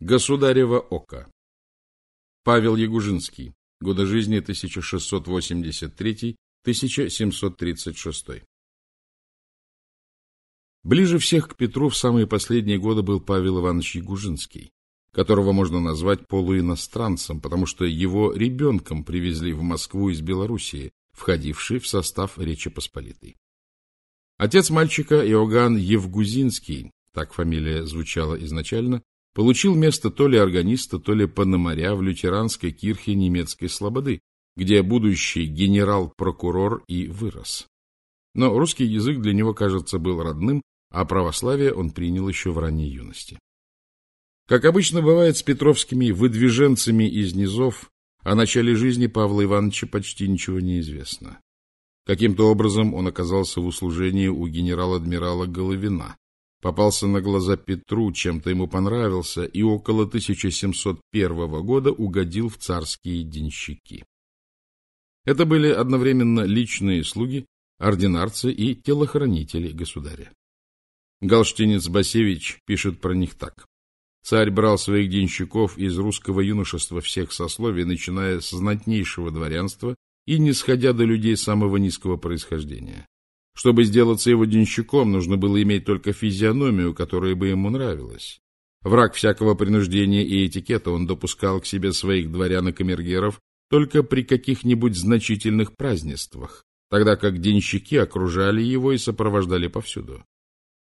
Государево око. Павел Ягужинский. Годы жизни 1683-1736. Ближе всех к Петру в самые последние годы был Павел Иванович Ягужинский, которого можно назвать полуиностранцем, потому что его ребенком привезли в Москву из Белоруссии, входивший в состав Речи Посполитой. Отец мальчика Иоганн Евгузинский, так фамилия звучала изначально, получил место то ли органиста, то ли пономаря в лютеранской кирхе немецкой слободы, где будущий генерал-прокурор и вырос. Но русский язык для него, кажется, был родным, а православие он принял еще в ранней юности. Как обычно бывает с петровскими выдвиженцами из низов, о начале жизни Павла Ивановича почти ничего не известно. Каким-то образом он оказался в услужении у генерал-адмирала Головина, попался на глаза Петру, чем-то ему понравился, и около 1701 года угодил в царские денщики. Это были одновременно личные слуги, ординарцы и телохранители государя. Галштинец Басевич пишет про них так. Царь брал своих денщиков из русского юношества всех сословий, начиная с знатнейшего дворянства и не сходя до людей самого низкого происхождения. Чтобы сделаться его денщиком, нужно было иметь только физиономию, которая бы ему нравилась. Враг всякого принуждения и этикета, он допускал к себе своих дворян и камергеров только при каких-нибудь значительных празднествах, тогда как денщики окружали его и сопровождали повсюду.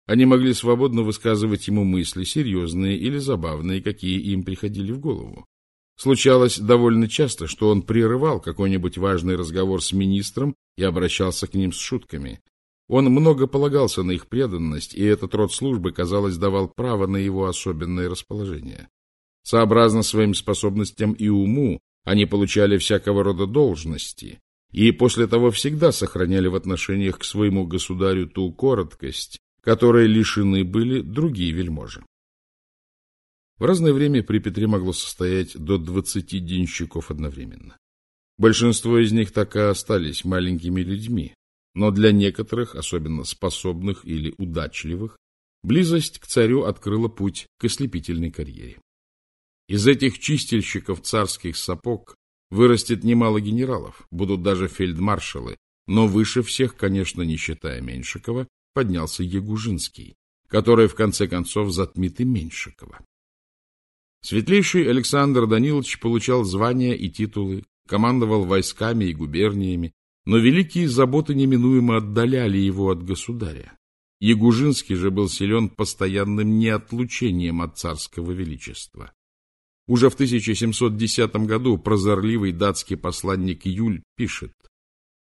Они могли свободно высказывать ему мысли, серьезные или забавные, какие им приходили в голову. Случалось довольно часто, что он прерывал какой-нибудь важный разговор с министром и обращался к ним с шутками. Он много полагался на их преданность, и этот род службы, казалось, давал право на его особенное расположение. Сообразно своим способностям и уму, они получали всякого рода должности, и после того всегда сохраняли в отношениях к своему государю ту короткость, которой лишены были другие вельможи. В разное время при Петре могло состоять до двадцати денщиков одновременно. Большинство из них так и остались маленькими людьми, но для некоторых, особенно способных или удачливых, близость к царю открыла путь к ослепительной карьере. Из этих чистильщиков царских сапог вырастет немало генералов, будут даже фельдмаршалы, но выше всех, конечно, не считая Меньшикова, поднялся Ягужинский, который в конце концов затмит и Меньшикова. Светлейший Александр Данилович получал звания и титулы, командовал войсками и губерниями, но великие заботы неминуемо отдаляли его от государя. Ягужинский же был силен постоянным неотлучением от царского величества. Уже в 1710 году прозорливый датский посланник Юль пишет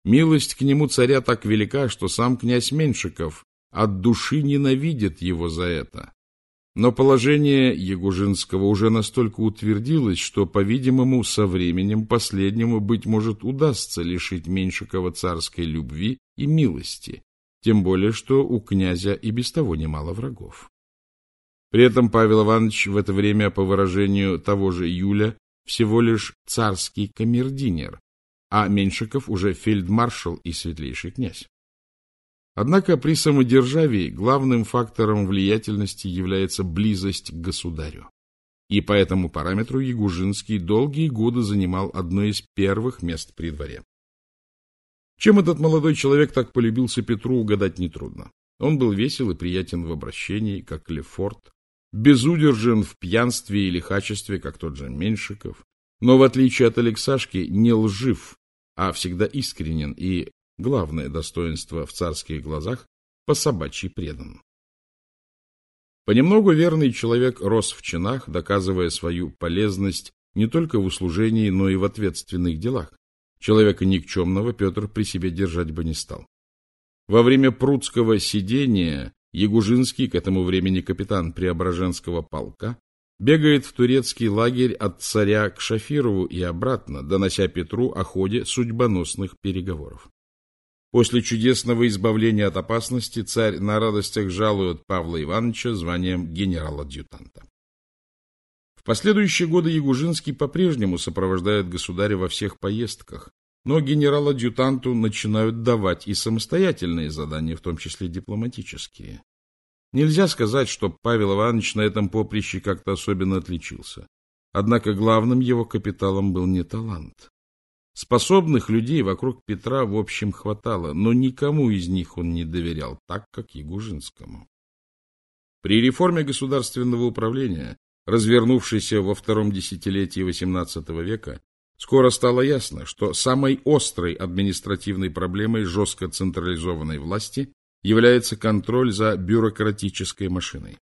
«Милость к нему царя так велика, что сам князь Меншиков от души ненавидит его за это. Но положение Ягужинского уже настолько утвердилось, что, по-видимому, со временем последнему, быть может, удастся лишить Меньшикова царской любви и милости, тем более, что у князя и без того немало врагов. При этом Павел Иванович в это время, по выражению того же Юля, всего лишь царский камердинер, а Меньшиков уже фельдмаршал и светлейший князь. Однако при самодержавии главным фактором влиятельности является близость к государю. И по этому параметру Ягужинский долгие годы занимал одно из первых мест при дворе. Чем этот молодой человек так полюбился Петру, угадать нетрудно. Он был весел и приятен в обращении, как Лефорт, безудержен в пьянстве и лихачестве, как тот же Меньшиков, но, в отличие от Алексашки, не лжив, а всегда искренен и главное достоинство в царских глазах, по собачьи предан. Понемногу верный человек рос в чинах, доказывая свою полезность не только в услужении, но и в ответственных делах. Человека никчемного Петр при себе держать бы не стал. Во время прудского сидения Ягужинский, к этому времени капитан Преображенского полка, бегает в турецкий лагерь от царя к Шафирову и обратно, донося Петру о ходе судьбоносных переговоров. После чудесного избавления от опасности царь на радостях жалует Павла Ивановича званием генерал-адъютанта. В последующие годы Ягужинский по-прежнему сопровождает государя во всех поездках, но генерал-адъютанту начинают давать и самостоятельные задания, в том числе дипломатические. Нельзя сказать, что Павел Иванович на этом поприще как-то особенно отличился. Однако главным его капиталом был не талант. Способных людей вокруг Петра в общем хватало, но никому из них он не доверял так, как Ягужинскому. При реформе государственного управления, развернувшейся во втором десятилетии XVIII века, скоро стало ясно, что самой острой административной проблемой жестко централизованной власти является контроль за бюрократической машиной.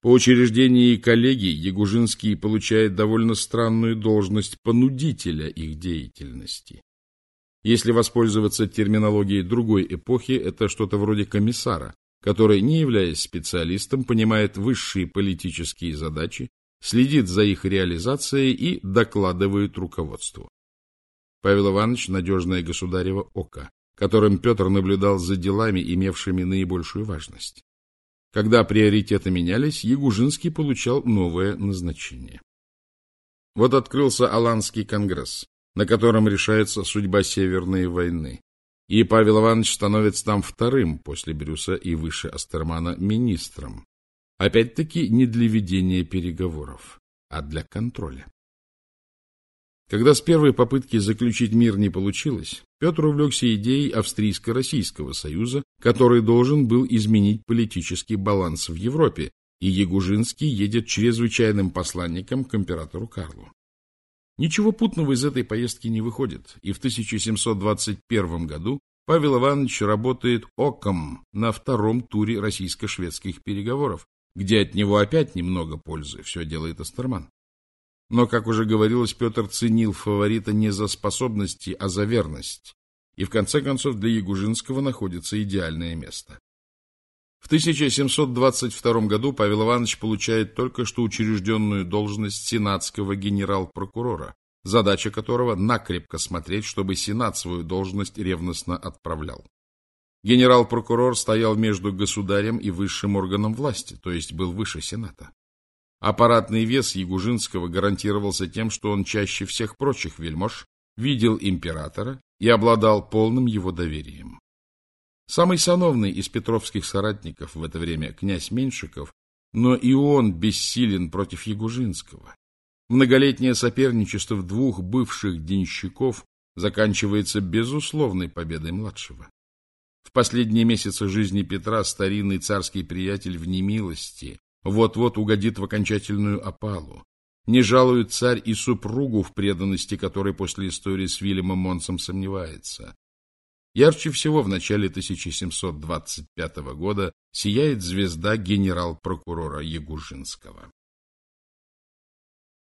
По учреждении коллегий Ягужинский получает довольно странную должность понудителя их деятельности. Если воспользоваться терминологией другой эпохи, это что-то вроде комиссара, который, не являясь специалистом, понимает высшие политические задачи, следит за их реализацией и докладывает руководству. Павел Иванович – надежное государево око, которым Петр наблюдал за делами, имевшими наибольшую важность. Когда приоритеты менялись, Ягужинский получал новое назначение. Вот открылся Аланский конгресс, на котором решается судьба Северной войны. И Павел Иванович становится там вторым после Брюса и выше Астермана министром. Опять-таки не для ведения переговоров, а для контроля. Когда с первой попытки заключить мир не получилось, Петр увлекся идеей Австрийско-Российского союза, который должен был изменить политический баланс в Европе, и Ягужинский едет чрезвычайным посланником к императору Карлу. Ничего путного из этой поездки не выходит, и в 1721 году Павел Иванович работает оком на втором туре российско-шведских переговоров, где от него опять немного пользы, все делает Астерман. Но, как уже говорилось, Петр ценил фаворита не за способности, а за верность. И в конце концов для Ягужинского находится идеальное место. В 1722 году Павел Иванович получает только что учрежденную должность сенатского генерал-прокурора, задача которого накрепко смотреть, чтобы сенат свою должность ревностно отправлял. Генерал-прокурор стоял между государем и высшим органом власти, то есть был выше сената. Аппаратный вес Ягужинского гарантировался тем, что он чаще всех прочих вельмож видел императора и обладал полным его доверием. Самый сановный из петровских соратников в это время князь Меньшиков, но и он бессилен против Ягужинского. Многолетнее соперничество двух бывших денщиков заканчивается безусловной победой младшего. В последние месяцы жизни Петра старинный царский приятель в немилости вот-вот угодит в окончательную опалу. Не жалует царь и супругу в преданности, которой после истории с Вильямом Монсом сомневается. Ярче всего в начале 1725 года сияет звезда генерал-прокурора Ягужинского.